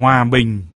hòa bình.